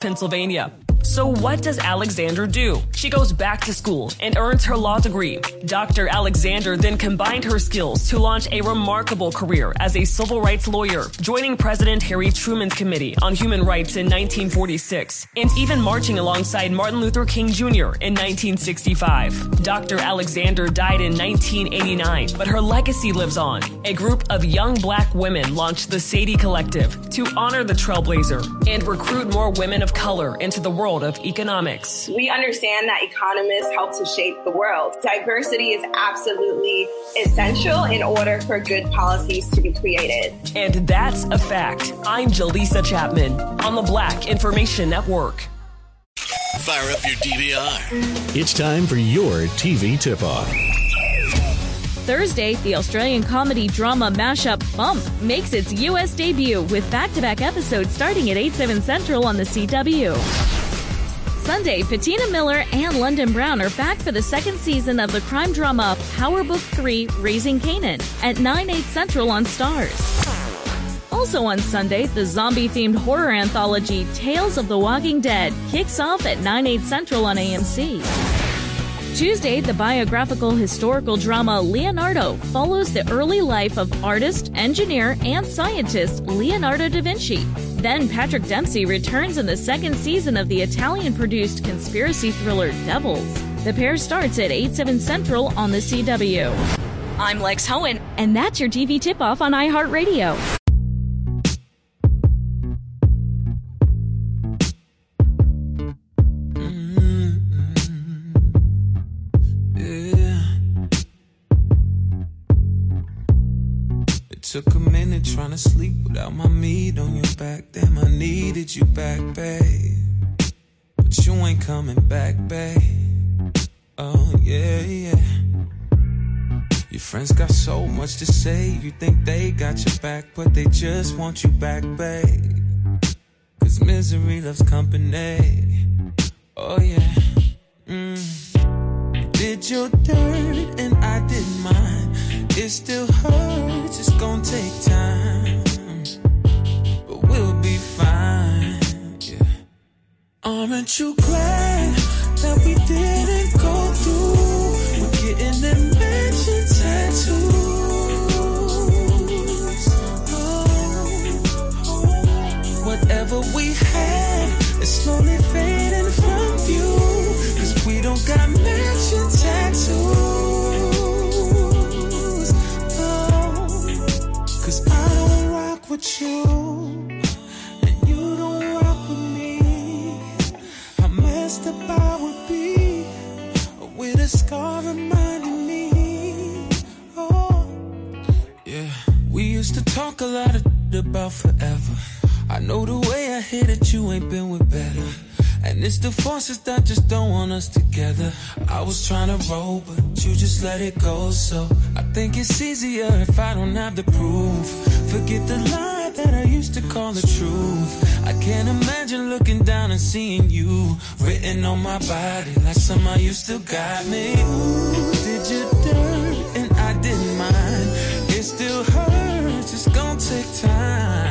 Pennsylvania. So, what does Alexander do? She goes back to school and earns her law degree. Dr. Alexander then combined her skills to launch a remarkable career as a civil rights lawyer, joining President Harry Truman's Committee on Human Rights in 1946, and even marching alongside Martin Luther King Jr. in 1965. Dr. Alexander died in 1989, but her legacy lives on. A group of young black women launched the Sadie Collective to honor the trailblazer and recruit more women of color into the world of economics. We understand that economists help to shape the world. Diversity is absolutely essential in order for good policies to be created. And that's a fact. I'm Jaleesa Chapman on the Black Information Network. Fire up your DVR. It's time for your TV tip off. Thursday, the Australian comedy drama mashup Bump makes its U.S. debut with back to back episodes starting at 8, 7 central on the CW. Sunday, Patina Miller and London Brown are back for the second season of the crime drama Power Book 3 Raising Kanan at 9, 8 central on Starz. Also on Sunday, the zombie themed horror anthology Tales of the Walking Dead kicks off at 9, 8 central on AMC. Tuesday, the biographical historical drama Leonardo follows the early life of artist, engineer, and scientist Leonardo da Vinci. Then Patrick Dempsey returns in the second season of the Italian produced conspiracy thriller Devils. The pair starts at 8, 7 central on the CW. I'm Lex Hohen, and that's your TV tip off on iHeartRadio. Took a minute trying to sleep without my meat on your back. Damn, I needed you back, babe. But you ain't coming back, babe. Oh, yeah, yeah. Your friends got so much to say. You think they got your back, but they just want you back, babe. Cause misery loves company. Oh, yeah. Mm. You did your dirt Aren't you glad that we didn't go talk a lot of about forever. I know the way I hit it, you ain't been with better. And it's the forces that just don't want us together. I was trying to roll, but you just let it go. So I think it's easier if I don't have the proof. Forget the lie that I used to call the truth. I can't imagine looking down and seeing you written on my body like somehow you still got me. Ooh, did you dirt take time.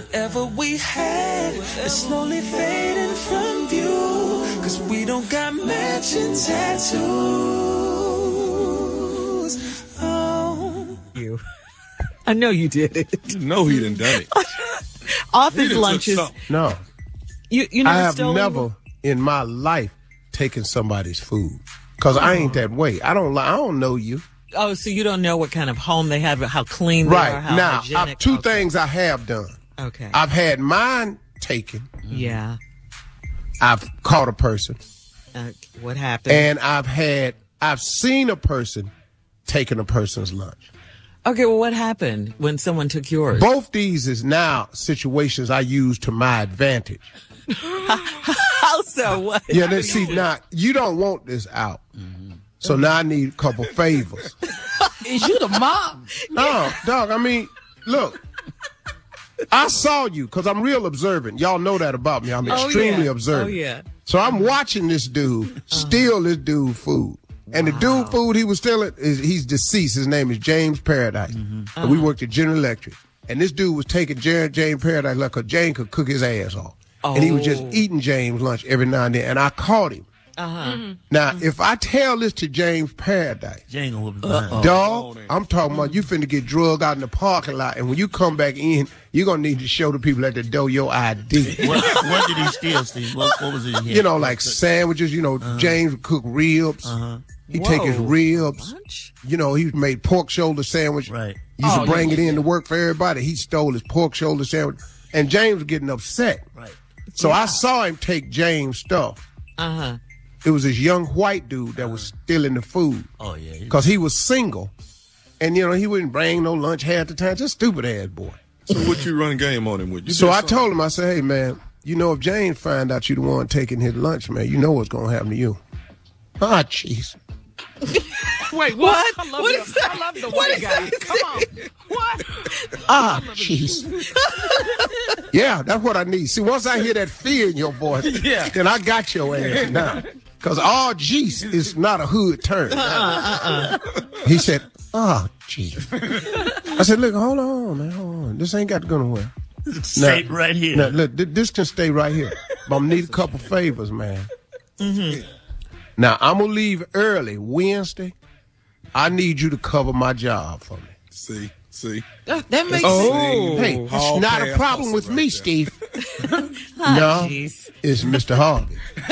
Whatever we had is slowly fading from view. Cause we don't got matching tattoos. Oh. You. I know you did it. No, he didn't done it. Office He done lunches. No, You you I never have stole never in my life taken somebody's food because I ain't that way. I don't. li- I don't know you. Oh, so you don't know what kind of home they have, how clean they are, Right how now, I, hygienic. two okay. things I have done. Okay. I've had mine taken. yeah. I've caught a person, Uh, what happened? and I've had. I've seen a person taking a person's lunch. okay, well, what happened when someone took yours? Both these is now situations I use to my advantage. How so? What? Yeah, let's see. Now you don't want this out, so now I need a couple favors. Is you the mom? No, dog. I mean, look. I saw you because I'm real observant. Y'all know that about me. I'm Oh, extremely yeah. observant. Oh, yeah. So I'm watching this dude steal this dude food. And the dude food he was stealing is he's deceased. His name is James Paradise. And Uh-huh. we worked at General Electric. And this dude was taking James, James Paradise like a Jane could cook his ass off. And he was just Oh. eating James lunch every now and then. And I caught him. Uh-huh. Now, if I tell this to James Paradise, Jane gonna behind. Dog, I'm talking about you finna get drugged out in the parking lot, and when you come back in, you're gonna need to show the people at the door your ID. What, what did he steal, Steve? What, what was it? in here? you know, like sandwiches. You know, James would cook ribs. He take his ribs. Lunch? You know, he made pork shoulder sandwich. Right. Used Oh, to bring yeah, it in to work for everybody. He stole his pork shoulder sandwich, and James was getting upset. Right. So I saw him take James' stuff. Uh-huh. It was this young white dude that was stealing the food. Oh yeah. because he was single, and you know he wouldn't bring no lunch half the time. Just stupid ass boy. So what you run game on him with? You So I told him, I said, "Hey man, you know if Jane find out you the one taking his lunch, man, you know what's gonna happen to you." Ah, jeez. Wait, What? I love What the, is that? I love the What white is guy. that? Come on. What? Ah, jeez. yeah, that's what I need. See, once I hear that fear in your voice, Yeah. then I got your ass now. Because all jeez is not a hood term. He said, ah, jeez. I said, look, hold on, man, hold on. This ain't got to go nowhere. Stay right here. Now, look, this can stay right here. But I'm gonna need a couple favors, man. Now I'm gonna leave early Wednesday. I need you to cover my job for me. See, see. That makes Oh, Hey, it's Hall not a problem with right me, there. Steve. no, jeez. it's Mr. Harvey.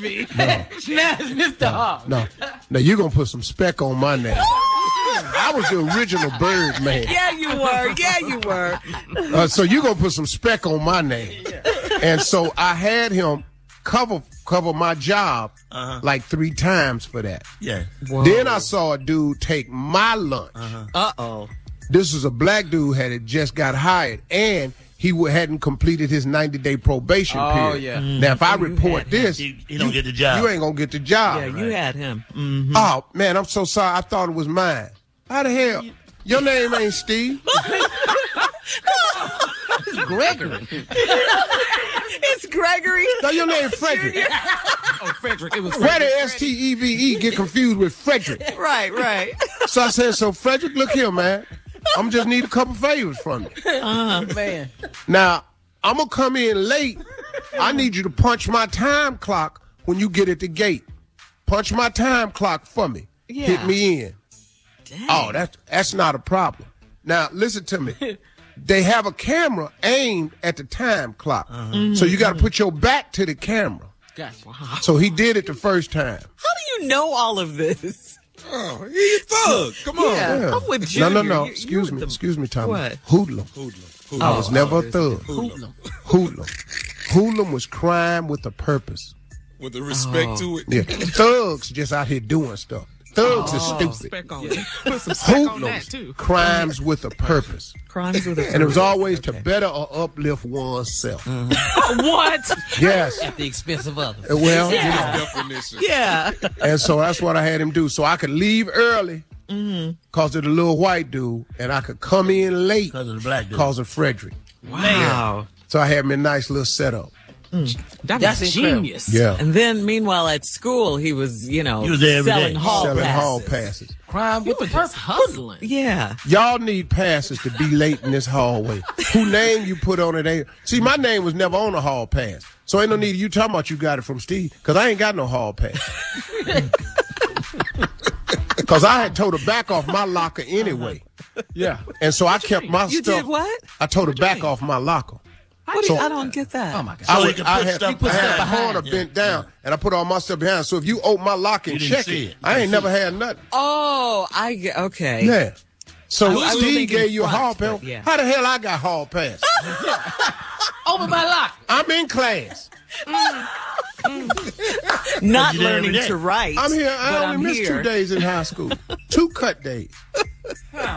Now it's Mr. Harvey. No, now you're gonna put some speck on my name. I was the original bird man. Yeah, you were. Yeah, you were. Uh, so you're gonna put some speck on my name. And so I had him cover cover my job like three times for that. Yeah. Then I saw a dude take my lunch. Uh-oh. This is a black dude had just got hired and he wa- hadn't completed his 90 day probation Oh, period. yeah. Now if I report this, He- he don't you- get the job. You ain't gonna get the job. Yeah, you had him. Mm. Oh man, I'm so sorry. I thought it was mine. How the hell? Your name ain't Steve. It's Gregory. It's Gregory. No, your name Frederick. Oh, Frederick. It was Where Frederick. did S T E V E get confused with Frederick? Right, right. So I said, so Frederick, look here, man. I'm just need a couple favors from you. Uh man. Now, I'm gonna come in late. I need you to punch my time clock when you get at the gate. Punch my time clock for me. Yeah. Hit me in. Oh, that's that's not a problem. Now, listen to me. They have a camera aimed at the time clock. So you got to put your back to the camera. Gotcha. So he did it the first time. How do you know all of this? Oh, he a thug. Come on. Yeah, I'm with No, Junior. no, no. You- you Excuse were me. the- Excuse me, Tommy. What? Hoodlum. Hoodlum. I was oh, never a thug. Hoodlum. Hoodlum. Hoodlum was crime with a purpose. With the respect to it. Yeah. Thugs just out here doing stuff. Thugs is stupid. Spec on it. Put some spec on that, Hoodlums, too. crimes with a purpose. Crimes with a purpose. And it was purpose. always to better or uplift oneself. What? Yes. At the expense of others. Uh, Well, Definition. Yeah. and so that's what I had him do. So I could leave early Mm-hmm. because of the little white dude, and I could come in late Because of the black dude. because of Frederick. Wow. So I had me a nice little setup. Mm. That That's was incredible. genius. Yeah. And then, meanwhile, at school, he was, you know, He was there selling hall Selling passes. hall passes. Crime with the purpose. hustling. Yeah. Y'all need passes to be late in this hallway. Who name you put on it ain't. See, my name was never on a hall pass. So ain't no need of you talking about you got it from Steve, because I ain't got no hall pass. Because I had told her back off my locker uh-huh. anyway. Yeah. And so I kept my You stuff. did what? I told her back off my locker. What do you, I don't get that. Oh my God. I, So would, he could I put had, stuff I had behind. a corner Yeah. bent down, and I put all my stuff behind. So if you open my lock and check it, it. I ain't didn't never had nothing. Oh, I get, okay. Yeah. So I was Steve thinking gave you a front, hall pass. yeah. How the hell I got hall pass? Open my lock. I'm in class. Mm. Not You there learning to write. I'm here. I only I'm missed here. two days in high school. two cut days.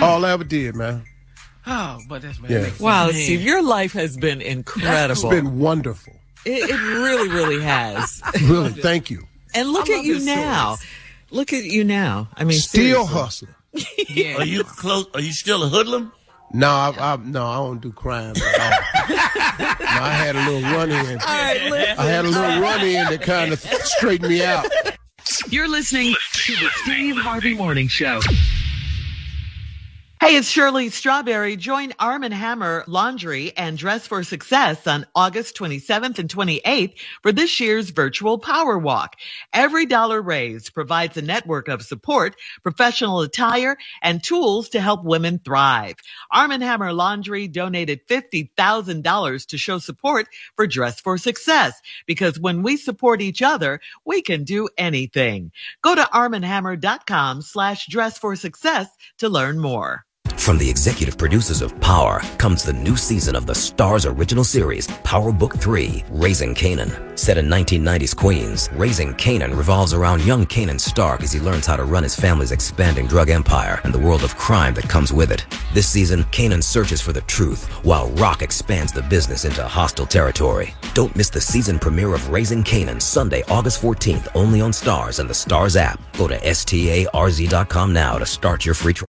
All I ever did, man. Oh, but that's man. Yeah. Wow, sense. Steve, your life has been incredible. It's been wonderful. it, it really, really has. Really, thank you. And look I at you now. stories. Look at you now. I mean, Still seriously. hustling. Yeah. Are you close? Are you still a hoodlum? No, I, I, no, I don't do crime at all. no, I had a little run in. I had a little run in that kind of straightened me out. You're listening to the Steve Harvey Morning Show. Hey, it's Shirley Strawberry. Join Arm & Hammer Laundry and Dress for Success on August 27th and 28th for this year's virtual Power Walk. Every dollar raised provides a network of support, professional attire, and tools to help women thrive. Arm & Hammer Laundry donated $50,000 to show support for Dress for Success because when we support each other, we can do anything. Go to armandhammer.com slash dress for success to learn more. From the executive producers of Power comes the new season of the Starz original series, Power Book 3, Raising Kanan. Set in 1990s Queens, Raising Kanan revolves around young Kanan Stark as he learns how to run his family's expanding drug empire and the world of crime that comes with it. This season, Kanan searches for the truth while Raq expands the business into hostile territory. Don't miss the season premiere of Raising Kanan Sunday, August 14th, only on Starz and the Starz app. Go to STARZ.com now to start your free trial.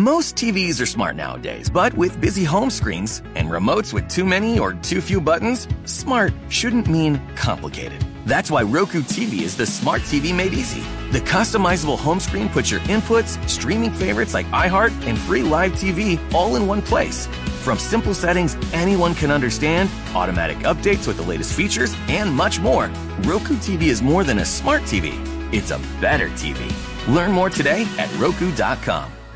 Most TVs are smart nowadays, but with busy home screens and remotes with too many or too few buttons, smart shouldn't mean complicated. That's why Roku TV is the smart TV made easy. The customizable home screen puts your inputs, streaming favorites like iHeart, and free live TV all in one place. From simple settings anyone can understand, automatic updates with the latest features, and much more, Roku TV is more than a smart TV. It's a better TV. Learn more today at Roku.com.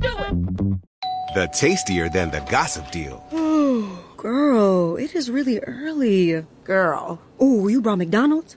The tastier than the gossip deal. Ooh, girl, it is really early. Girl. Ooh, you brought McDonald's?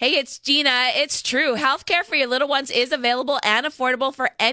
Hey, it's Gina. It's true. Healthcare for your little ones is available and affordable for any